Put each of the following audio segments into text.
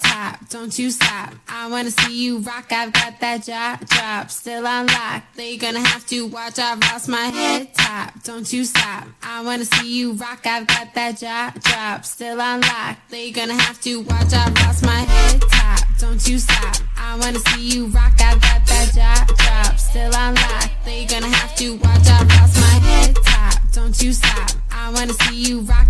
top, don't you stop. I wanna see you rock, I've got that drop, drop, still unlocked. They gonna have to watch, I've lost my head top, don't you stop. I wanna see you rock, I've got that drop, drop, still unlocked. They gonna have to watch, I've lost my head top, don't you stop. I wanna see you rock, I've got that drop, drop, still unlocked. They gonna have to watch, I've lost my head top, don't you stop. I wanna see you rock.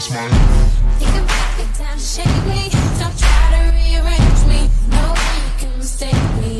that's my life. You can break me down, shake me, don't try to rearrange me. No way you can mistake me.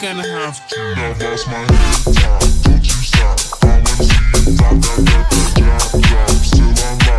gonna have to. My head. Don't you stop. I wanna see you drop, drop, drop, drop, drop. Still